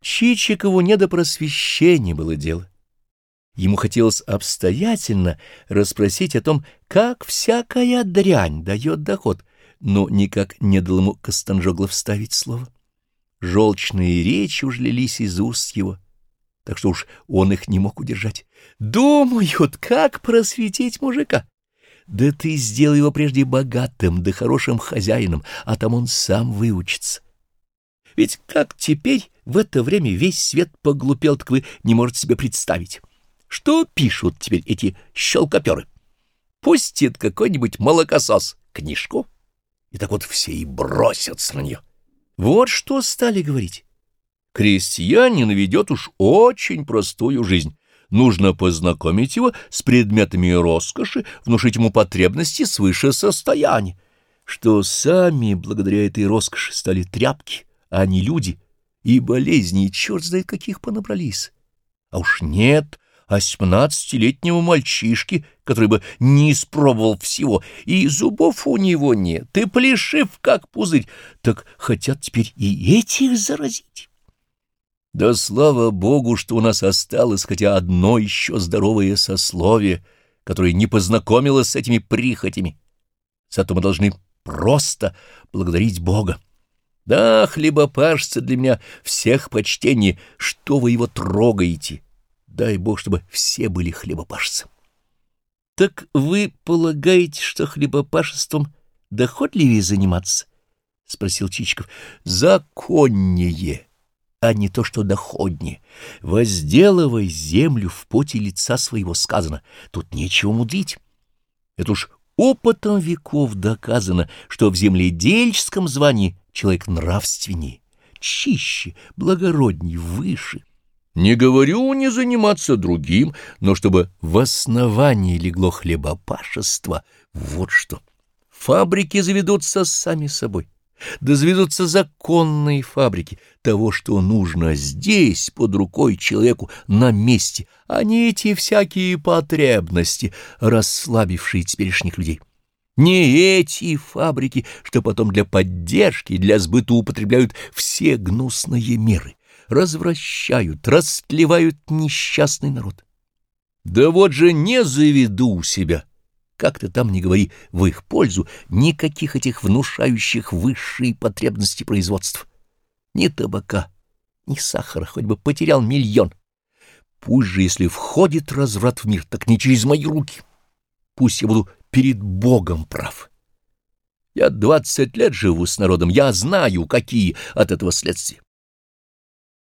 Чичикову не до просвещения было дело. Ему хотелось обстоятельно расспросить о том, как всякая дрянь дает доход, но никак не дал ему Костанжоглов вставить слово. Желчные речи уж лились из уст его, так что уж он их не мог удержать. Думают, как просветить мужика. Да ты сделай его прежде богатым да хорошим хозяином, а там он сам выучится. Ведь как теперь в это время весь свет поглупел, так вы не можете себе представить. Что пишут теперь эти щелкоперы? Пустит какой-нибудь молокосос книжку, и так вот все и бросятся на нее. Вот что стали говорить. Крестьянин ведет уж очень простую жизнь. Нужно познакомить его с предметами роскоши, внушить ему потребности свыше состояния. Что сами, благодаря этой роскоши, стали тряпки, а не люди, и болезни, и черт знает каких понабрались. А уж нет восемнадцатилетнего мальчишки, который бы не испробовал всего, и зубов у него нет, и плешив, как пузырь, так хотят теперь и этих заразить. Да слава богу, что у нас осталось хотя одно еще здоровое сословие, которое не познакомилось с этими прихотями. Зато мы должны просто благодарить Бога. Да, хлебопашцы для меня всех почтение, что вы его трогаете. Дай Бог, чтобы все были хлебопашцы. Так вы полагаете, что хлебопашеством доходливее заниматься? — спросил Чичиков. — Законнее а не то, что доходнее. Возделывай землю в поте лица своего сказано. Тут нечего мудрить. Это уж опытом веков доказано, что в земледельческом звании человек нравственнее, чище, благородней, выше. Не говорю не заниматься другим, но чтобы в основании легло хлебопашество, вот что. Фабрики заведутся сами собой да заведутся законные фабрики того, что нужно здесь, под рукой человеку, на месте, а не эти всякие потребности, расслабившие теперешних людей. Не эти фабрики, что потом для поддержки, для сбыта употребляют все гнусные меры, развращают, растлевают несчастный народ. Да вот же не заведу у себя как ты там не говори в их пользу, никаких этих внушающих высшие потребности производств. Ни табака, ни сахара, хоть бы потерял миллион. Пусть же, если входит разврат в мир, так не через мои руки. Пусть я буду перед Богом прав. Я двадцать лет живу с народом, я знаю, какие от этого следствия.